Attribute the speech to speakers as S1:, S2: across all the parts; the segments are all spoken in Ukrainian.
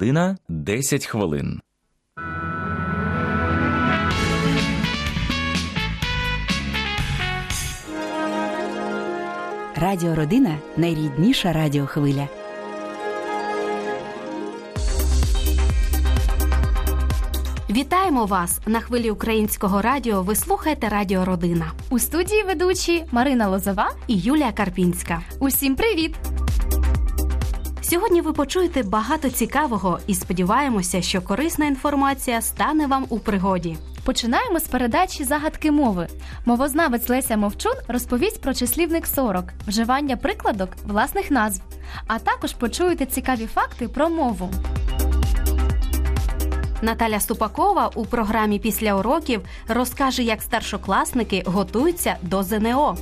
S1: Родина 10 хвилин.
S2: Радіо Родина найрідніша радіохвиля.
S3: Вітаємо вас на хвилі українського радіо. Ви слухаєте Радіо Родина
S4: У студії ведучі Марина Лозова.
S3: і Юлія Карпінська.
S4: Усім привіт!
S3: Сьогодні ви почуєте багато цікавого і сподіваємося, що корисна інформація стане вам у пригоді.
S4: Починаємо з передачі загадки мови. Мовознавець Леся Мовчун розповість про числівник 40, вживання прикладок власних назв, а також почуєте цікаві факти про мову.
S3: Наталя Ступакова у програмі Після уроків розкаже, як старшокласники готуються до ЗНО.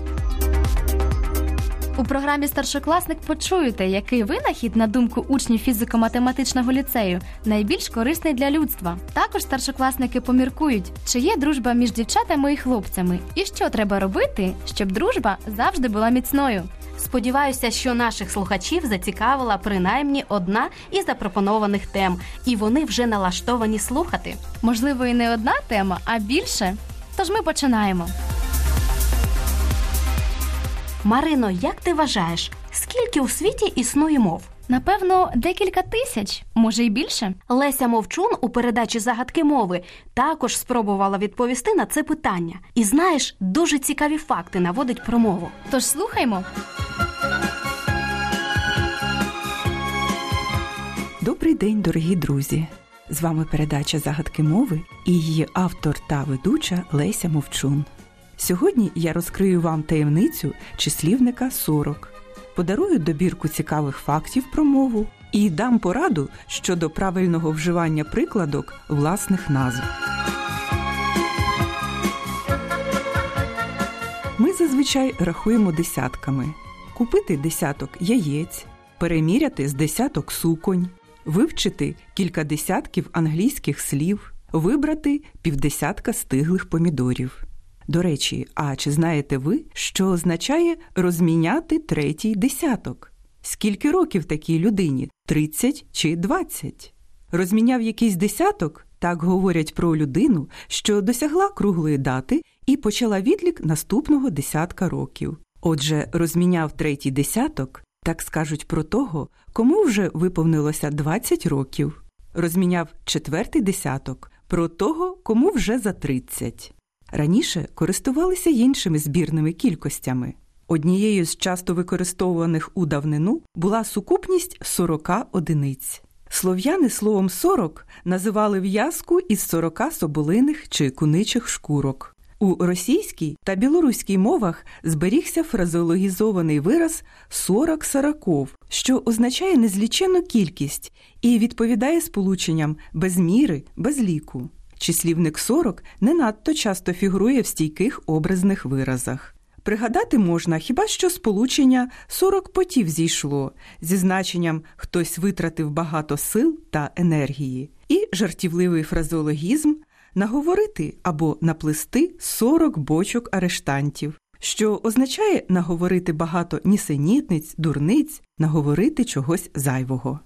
S4: У програмі Старшокласник почуєте, який винахід, на думку учнів фізико-математичного ліцею, найбільш корисний для людства. Також старшокласники поміркують, чи є дружба між дівчатами і хлопцями, і що треба робити, щоб дружба завжди була міцною.
S3: Сподіваюся, що наших слухачів зацікавила принаймні одна із запропонованих тем, і вони вже налаштовані слухати.
S4: Можливо, і не одна тема, а більше. Тож ми починаємо.
S3: Марино, як ти вважаєш, скільки у світі існує мов?
S4: Напевно, декілька тисяч, може й більше.
S3: Леся Мовчун у передачі Загадки мови також спробувала відповісти на це питання. І знаєш, дуже цікаві факти наводить про мову.
S4: Тож слухаймо.
S2: Добрий день, дорогі друзі! З вами передача Загадки мови і її автор та ведуча Леся Мовчун. Сьогодні я розкрию вам таємницю числівника 40, подарую добірку цікавих фактів про мову і дам пораду щодо правильного вживання прикладок власних назв. Ми зазвичай рахуємо десятками: купити десяток яєць, переміряти з десяток суконь, вивчити кілька десятків англійських слів, вибрати півдесятка стиглих помідорів. До речі, а чи знаєте ви, що означає розміняти третій десяток? Скільки років такій людині? 30 чи 20? Розміняв якийсь десяток, так говорять про людину, що досягла круглої дати і почала відлік наступного десятка років. Отже, розміняв третій десяток, так скажуть про того, кому вже виповнилося 20 років. Розміняв четвертий десяток про того, кому вже за 30. Раніше користувалися іншими збірними кількостями. Однією з часто використовуваних у давнину була сукупність 40 одиниць. Слов'яни словом 40 називали в'язку із 40 соболиних чи куничих шкурок. У російській та білоруській мовах зберігся фразеологізований вираз 40 сороков, що означає незлічену кількість і відповідає сполученням без міри, без ліку. Числівник 40 не надто часто фігурує в стійких образних виразах. Пригадати можна хіба що сполучення 40 потів зійшло зі значенням хтось витратив багато сил та енергії, і жартівливий фразеологізм наговорити або наплести 40 бочок арештантів, що означає наговорити багато нісенітниць, дурниць, наговорити чогось зайвого.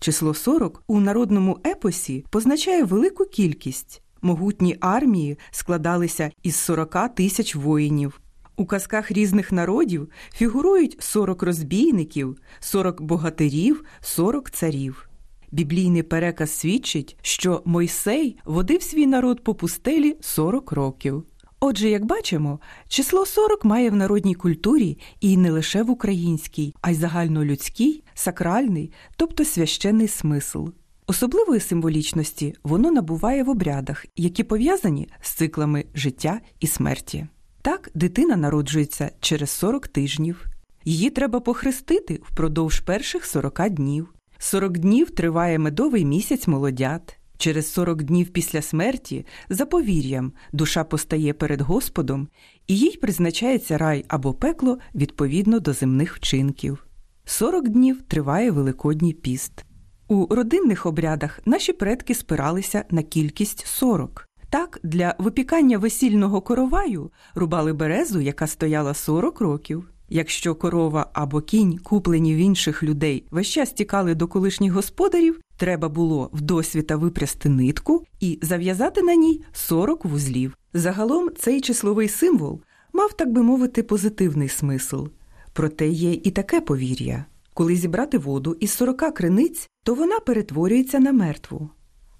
S2: Число 40 у народному епосі позначає велику кількість. Могутні армії складалися із 40 тисяч воїнів. У казках різних народів фігурують 40 розбійників, 40 богатирів, 40 царів. Біблійний переказ свідчить, що Мойсей водив свій народ по пустелі 40 років. Отже, як бачимо, число 40 має в народній культурі і не лише в українській, а й загальнолюдській, сакральний, тобто священний смисл. Особливої символічності воно набуває в обрядах, які пов'язані з циклами життя і смерті. Так, дитина народжується через 40 тижнів. Її треба похрестити впродовж перших 40 днів. 40 днів триває медовий місяць молодят. Через 40 днів після смерті, за повір'ям, душа постає перед Господом, і їй призначається рай або пекло відповідно до земних вчинків. 40 днів триває Великодній піст. У родинних обрядах наші предки спиралися на кількість 40. Так, для випікання весільного короваю рубали березу, яка стояла 40 років. Якщо корова або кінь, куплені в інших людей, весь час тікали до колишніх господарів, Треба було вдосвіта випрясти нитку і зав'язати на ній 40 вузлів. Загалом цей числовий символ мав, так би мовити, позитивний смисл. Проте є і таке повір'я. Коли зібрати воду із 40 криниць, то вона перетворюється на мертву.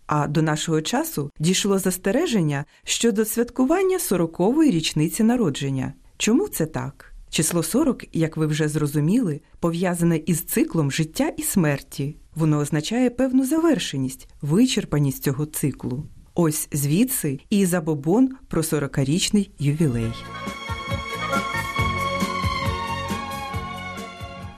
S2: А до нашого часу дійшло застереження щодо святкування 40-ї річниці народження. Чому це так? Число 40, як ви вже зрозуміли, пов'язане із циклом життя і смерті. Воно означає певну завершеність, вичерпаність цього циклу. Ось звідси і забобон про 40-річний ювілей.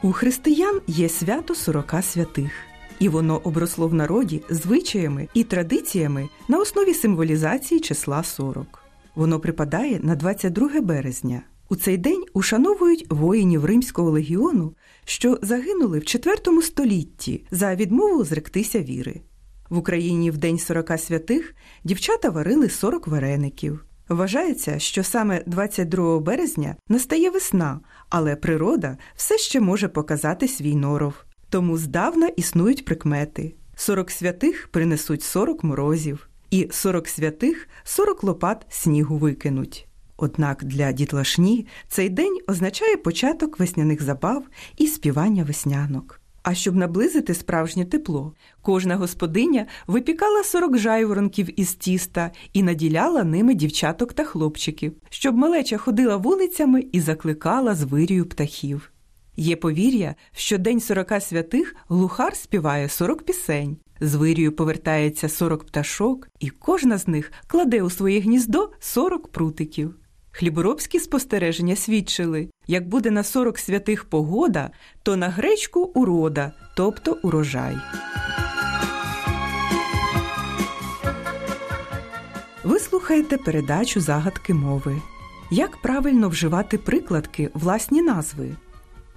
S2: У християн є свято 40 святих, і воно обросло в народі звичаями і традиціями на основі символізації числа 40. Воно припадає на 22 березня. У цей день ушановують воїнів Римського легіону, що загинули в IV столітті за відмову зректися віри. В Україні в День 40 святих дівчата варили 40 вареників. Вважається, що саме 22 березня настає весна, але природа все ще може показати свій норов. Тому здавна існують прикмети: 40 святих принесуть 40 морозів, і 40 святих 40 лопат снігу викинуть. Однак для дітлашні цей день означає початок весняних забав і співання веснянок. А щоб наблизити справжнє тепло, кожна господиня випікала 40 жайворонків із тіста і наділяла ними дівчаток та хлопчиків, щоб малеча ходила вулицями і закликала з птахів. Є повір'я, що День 40 святих глухар співає 40 пісень, з повертається 40 пташок, і кожна з них кладе у своє гніздо 40 прутиків. Хліборобські спостереження свідчили, як буде на 40 святих погода, то на гречку урода, тобто урожай. Ви слухаєте передачу загадки мови. Як правильно вживати прикладки власні назви?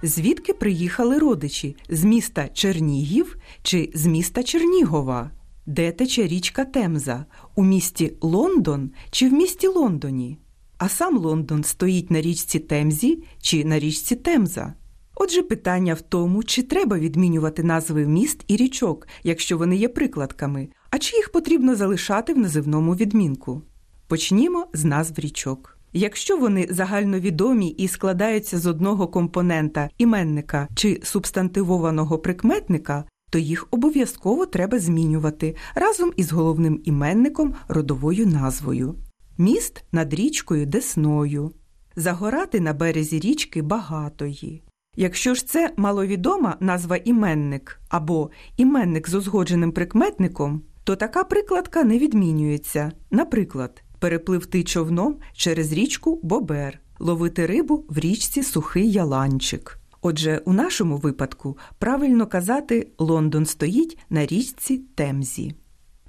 S2: Звідки приїхали родичі з міста Чернігів чи з міста Чернігова? Де тече річка Темза? У місті Лондон чи в місті Лондоні? А сам Лондон стоїть на річці Темзі чи на річці Темза. Отже, питання в тому, чи треба відмінювати назви міст і річок, якщо вони є прикладками, а чи їх потрібно залишати в називному відмінку. Почнімо з назв річок. Якщо вони загальновідомі і складаються з одного компонента іменника чи субстантивованого прикметника, то їх обов'язково треба змінювати разом із головним іменником родовою назвою міст над річкою Десною, загорати на березі річки Багатої. Якщо ж це маловідома назва іменник або іменник з узгодженим прикметником, то така прикладка не відмінюється. Наприклад, перепливти човном через річку Бобер, ловити рибу в річці Сухий Яланчик. Отже, у нашому випадку правильно казати Лондон стоїть на річці Темзі.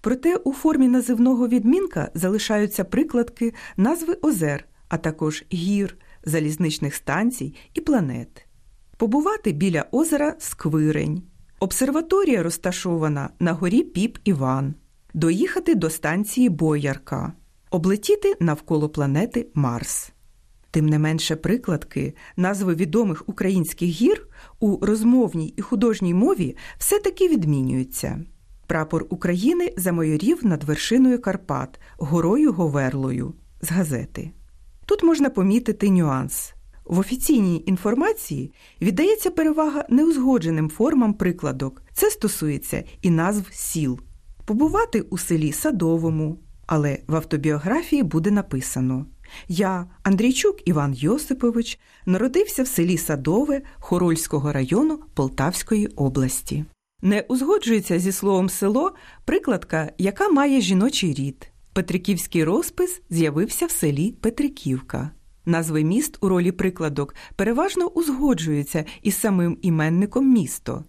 S2: Проте у формі називного відмінка залишаються прикладки назви озер, а також гір, залізничних станцій і планет. Побувати біля озера Сквирень. Обсерваторія розташована на горі Піп Іван, доїхати до станції Боярка, облетіти навколо планети Марс. Тим не менше прикладки, назви відомих українських гір у розмовній і художній мові все таки відмінюються. Прапор України замайорів над вершиною Карпат, горою Говерлою з газети. Тут можна помітити нюанс. В офіційній інформації віддається перевага неузгодженим формам прикладок. Це стосується і назв сіл. Побувати у селі Садовому, але в автобіографії буде написано: Я, Андрійчук Іван Йосипович, народився в селі Садове Хорольського району Полтавської області. Не узгоджується зі словом село прикладка, яка має жіночий рід. Петриківський розпис з'явився в селі Петриківка. Назви міст у ролі прикладок переважно узгоджуються із самим іменником місто.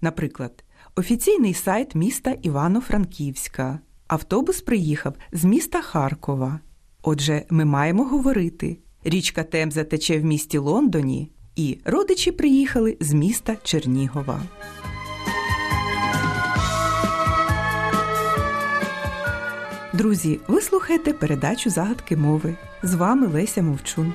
S2: Наприклад, офіційний сайт міста Івано-Франківська. Автобус приїхав з міста Харкова. Отже, ми маємо говорити: річка Темза тече в місті Лондоні, і родичі приїхали з міста Чернігова. Друзі, ви слухаєте передачу загадки мови. З вами Леся Мовчун.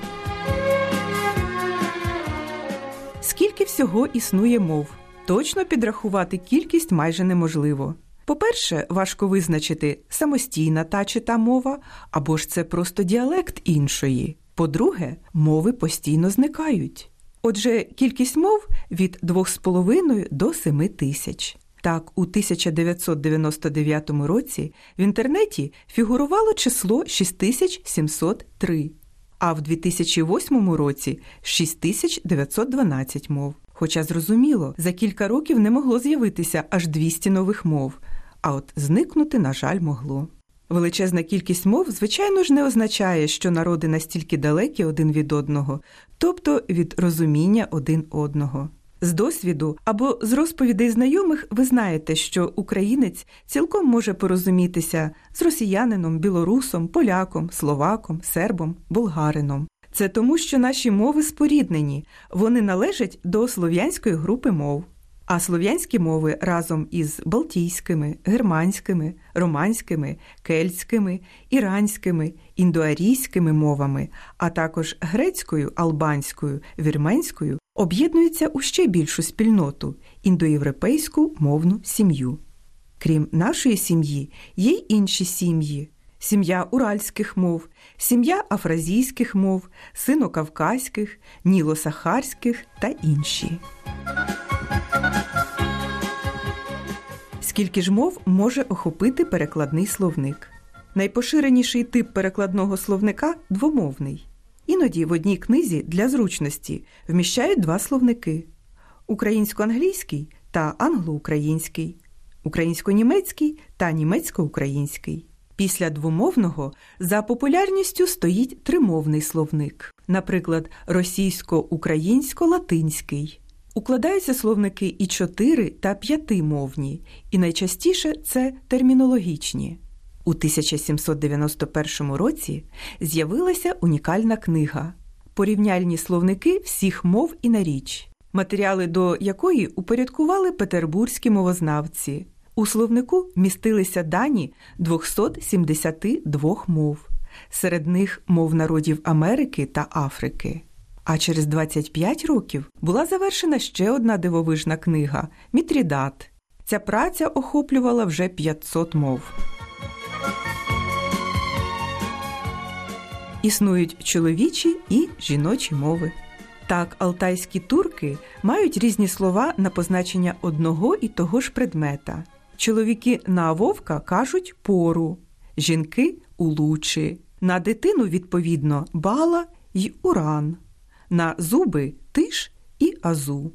S2: Скільки всього існує мов? Точно підрахувати кількість майже неможливо. По-перше, важко визначити самостійна та чи та мова, або ж це просто діалект іншої. По-друге, мови постійно зникають. Отже, кількість мов від 2,5 до 7 тисяч. Так, у 1999 році в інтернеті фігурувало число 6703, а в 2008 році 6912 мов. Хоча зрозуміло, за кілька років не могло з'явитися аж 200 нових мов, а от зникнути, на жаль, могло. Величезна кількість мов, звичайно ж, не означає, що народи настільки далекі один від одного, тобто від розуміння один одного. З досвіду або з розповідей знайомих ви знаєте, що українець цілком може порозумітися з росіянином, білорусом, поляком, словаком, сербом, болгарином. Це тому, що наші мови споріднені, вони належать до слов'янської групи мов. А слов'янські мови разом із балтійськими, германськими, романськими, кельтськими, іранськими, індоарійськими мовами, а також грецькою, албанською, вірменською об'єднуються у ще більшу спільноту індоєвропейську мовну сім'ю. Крім нашої сім'ї, є й інші сім'ї. Сім'я уральських мов, сім'я афразійських мов, синокавказьких, нілосахарських та інші. Скільки ж мов може охопити перекладний словник? Найпоширеніший тип перекладного словника двомовний. Іноді в одній книзі для зручності вміщають два словники: українсько-англійський та англо-український, українсько-німецький та німецько-український. Після двомовного за популярністю стоїть тримовний словник, наприклад, російсько-українсько-латинський. Укладаються словники і чотири та п'ятимовні, і найчастіше це термінологічні. У 1791 році з'явилася унікальна книга Порівняльні словники всіх мов і наріч, матеріали до якої упорядкували петербурзькі мовознавці. У словнику містилися дані 272 мов, серед них мов народів Америки та Африки. А через 25 років була завершена ще одна дивовижна книга Мітрідат. Ця праця охоплювала вже 500 мов. Існують чоловічі і жіночі мови. Так, алтайські турки мають різні слова на позначення одного і того ж предмета. Чоловіки на вовка кажуть пору, жінки улучі, на дитину, відповідно, бала й уран, на зуби тиш і азу.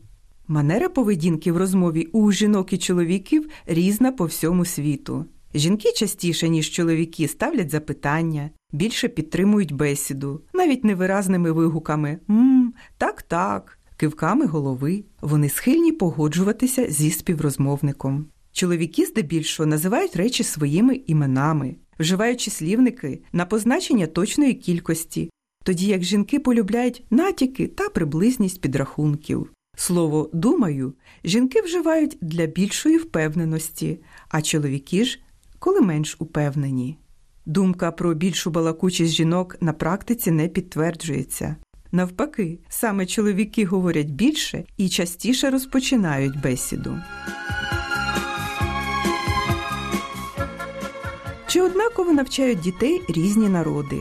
S2: Манера поведінки в розмові у жінок і чоловіків різна по всьому світу. Жінки частіше, ніж чоловіки, ставлять запитання, більше підтримують бесіду, навіть невиразними вигуками «мм», так, так, кивками голови. Вони схильні погоджуватися зі співрозмовником. Чоловіки здебільшого називають речі своїми іменами, вживаючи слівники на позначення точної кількості, тоді як жінки полюбляють натяки та приблизність підрахунків. Слово думаю жінки вживають для більшої впевненості, а чоловіки ж коли менш упевнені. Думка про більшу балакучість жінок на практиці не підтверджується. Навпаки, саме чоловіки говорять більше і частіше розпочинають бесіду. Чи однаково навчають дітей різні народи?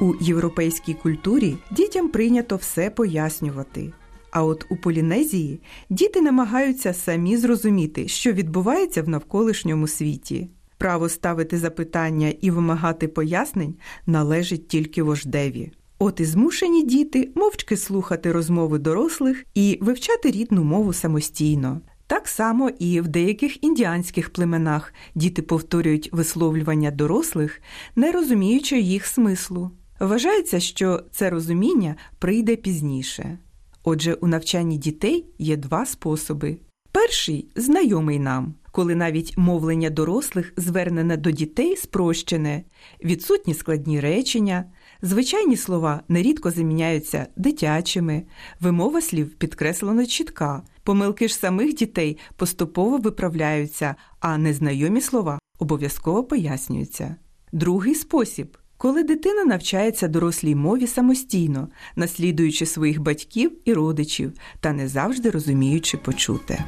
S2: У європейській культурі дітям прийнято все пояснювати. А от у Полінезії діти намагаються самі зрозуміти, що відбувається в навколишньому світі. Право ставити запитання і вимагати пояснень належить тільки вождеві. От і змушені діти мовчки слухати розмови дорослих і вивчати рідну мову самостійно. Так само і в деяких індіанських племенах діти повторюють висловлювання дорослих, не розуміючи їх смислу. Вважається, що це розуміння прийде пізніше. Отже, у навчанні дітей є два способи. Перший знайомий нам, коли навіть мовлення дорослих звернене до дітей спрощене, відсутні складні речення, звичайні слова нерідко заміняються дитячими, вимова слів підкреслено чітка, помилки ж самих дітей поступово виправляються, а незнайомі слова обов'язково пояснюються. Другий спосіб коли дитина навчається дорослій мові самостійно, наслідуючи своїх батьків і родичів та не завжди розуміючи почуте.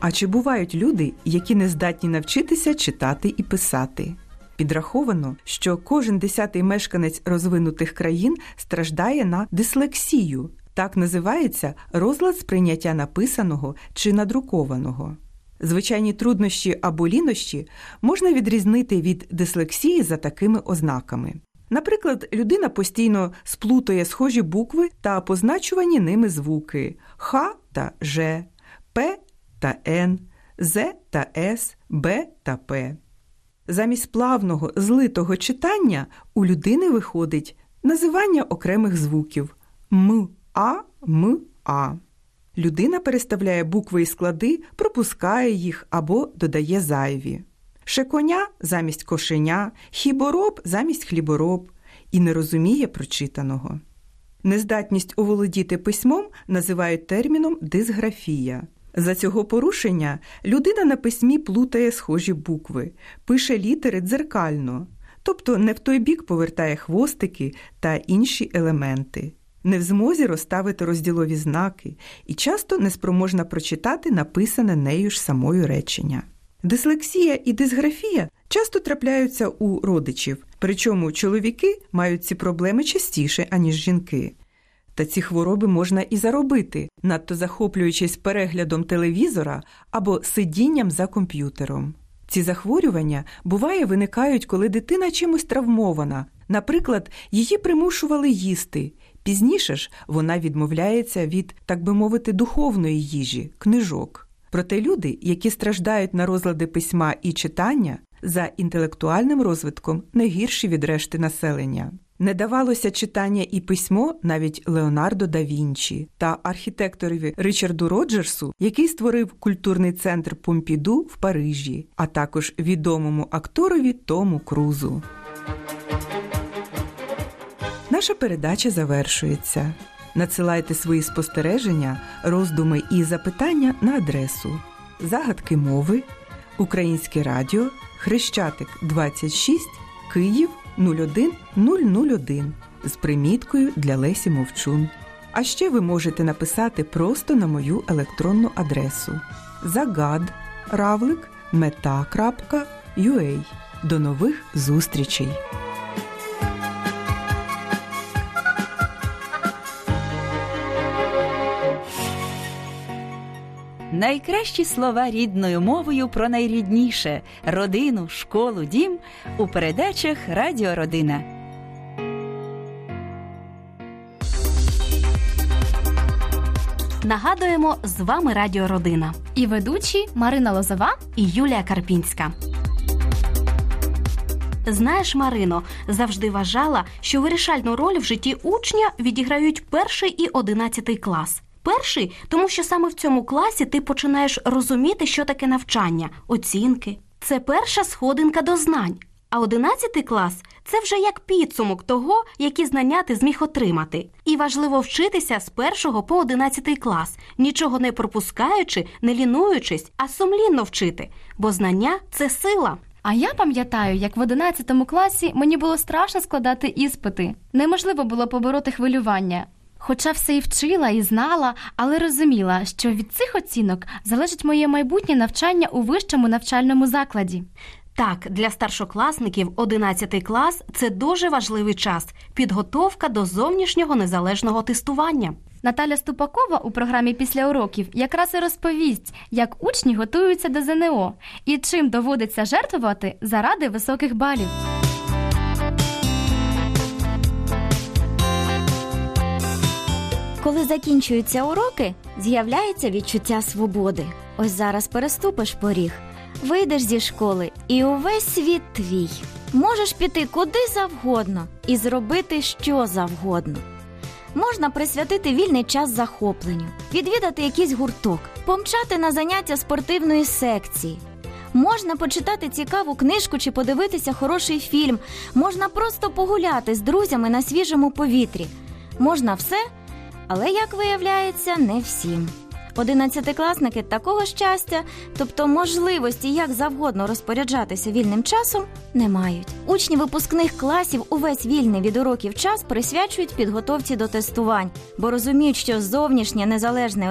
S2: А чи бувають люди, які не здатні навчитися читати і писати? Підраховано, що кожен десятий мешканець розвинутих країн страждає на дислексію. Так називається розлад сприйняття написаного чи надрукованого. Звичайні труднощі або лінощі можна відрізнити від дислексії за такими ознаками. Наприклад, людина постійно сплутує схожі букви та позначувані ними звуки Х та Ж, П та Н, З та С, Б та П. Замість плавного злитого читання у людини виходить називання окремих звуків М, А, М, А. Людина переставляє букви і склади, пропускає їх або додає зайві. Шеконя замість кошеня, хібороб замість хлібороб і не розуміє прочитаного. Нездатність оволодіти письмом називають терміном дисграфія. За цього порушення людина на письмі плутає схожі букви, пише літери дзеркально, тобто не в той бік повертає хвостики та інші елементи, не в змозі розставити розділові знаки і часто неспроможна прочитати написане нею ж самою речення. Дислексія і дисграфія часто трапляються у родичів, причому чоловіки мають ці проблеми частіше, аніж жінки. Та ці хвороби можна і заробити, надто захоплюючись переглядом телевізора або сидінням за комп'ютером. Ці захворювання буває виникають, коли дитина чимось травмована. Наприклад, її примушували їсти. Пізніше ж вона відмовляється від, так би мовити, духовної їжі, книжок. Проте люди, які страждають на розлади письма і читання, за інтелектуальним розвитком не гірші від решти населення. Не давалося читання і письмо навіть Леонардо да Вінчі та архітекторові Ричарду Роджерсу, який створив культурний центр Помпіду в Парижі, а також відомому акторові Тому Крузу. Наша передача завершується. Надсилайте свої спостереження, роздуми і запитання на адресу Загадки мови, Українське радіо, Хрещатик 26, Київ 01001 з приміткою для Лесі Мовчун. А ще ви можете написати просто на мою електронну адресу загад равлик meta.ua. До нових зустрічей!
S5: Найкращі слова рідною мовою про найрідніше родину, школу, дім у передачах Радіо Родина.
S3: Нагадуємо, з вами Радіо Родина
S4: І ведучі Марина Лозова.
S3: і Юлія Карпінська. Знаєш, Марино, завжди вважала, що вирішальну роль в житті учня відіграють перший і одинадцятий клас. Перший, тому що саме в цьому класі ти починаєш розуміти, що таке навчання, оцінки. Це перша сходинка до знань. А одинадцятий клас це вже як підсумок того, які знання ти зміг отримати. І важливо вчитися з першого по одинадцятий клас, нічого не пропускаючи, не лінуючись, а сумлінно вчити, бо знання це сила.
S4: А я пам'ятаю, як в 11 класі мені було страшно складати іспити. Неможливо було побороти хвилювання. Хоча все і вчила, і знала, але розуміла, що від цих оцінок залежить моє майбутнє навчання у вищому навчальному закладі.
S3: Так, для старшокласників 11 клас це дуже важливий час підготовка до зовнішнього незалежного тестування.
S4: Наталя Ступакова у програмі після уроків якраз і розповість, як учні готуються до ЗНО і чим доводиться жертвувати заради високих балів.
S6: Коли закінчуються уроки, з'являється відчуття свободи. Ось зараз переступиш поріг, вийдеш зі школи, і увесь світ твій. Можеш піти куди завгодно і зробити що завгодно. Можна присвятити вільний час захопленню, відвідати якийсь гурток, помчати на заняття спортивної секції. Можна почитати цікаву книжку чи подивитися хороший фільм, можна просто погуляти з друзями на свіжому повітрі. Можна все, але як виявляється, не всім. Одинадцятикласники такого щастя, тобто можливості як завгодно розпоряджатися вільним часом, не мають. Учні випускних класів увесь вільний від уроків час присвячують підготовці до тестувань, бо розуміють, що зовнішнє незалежне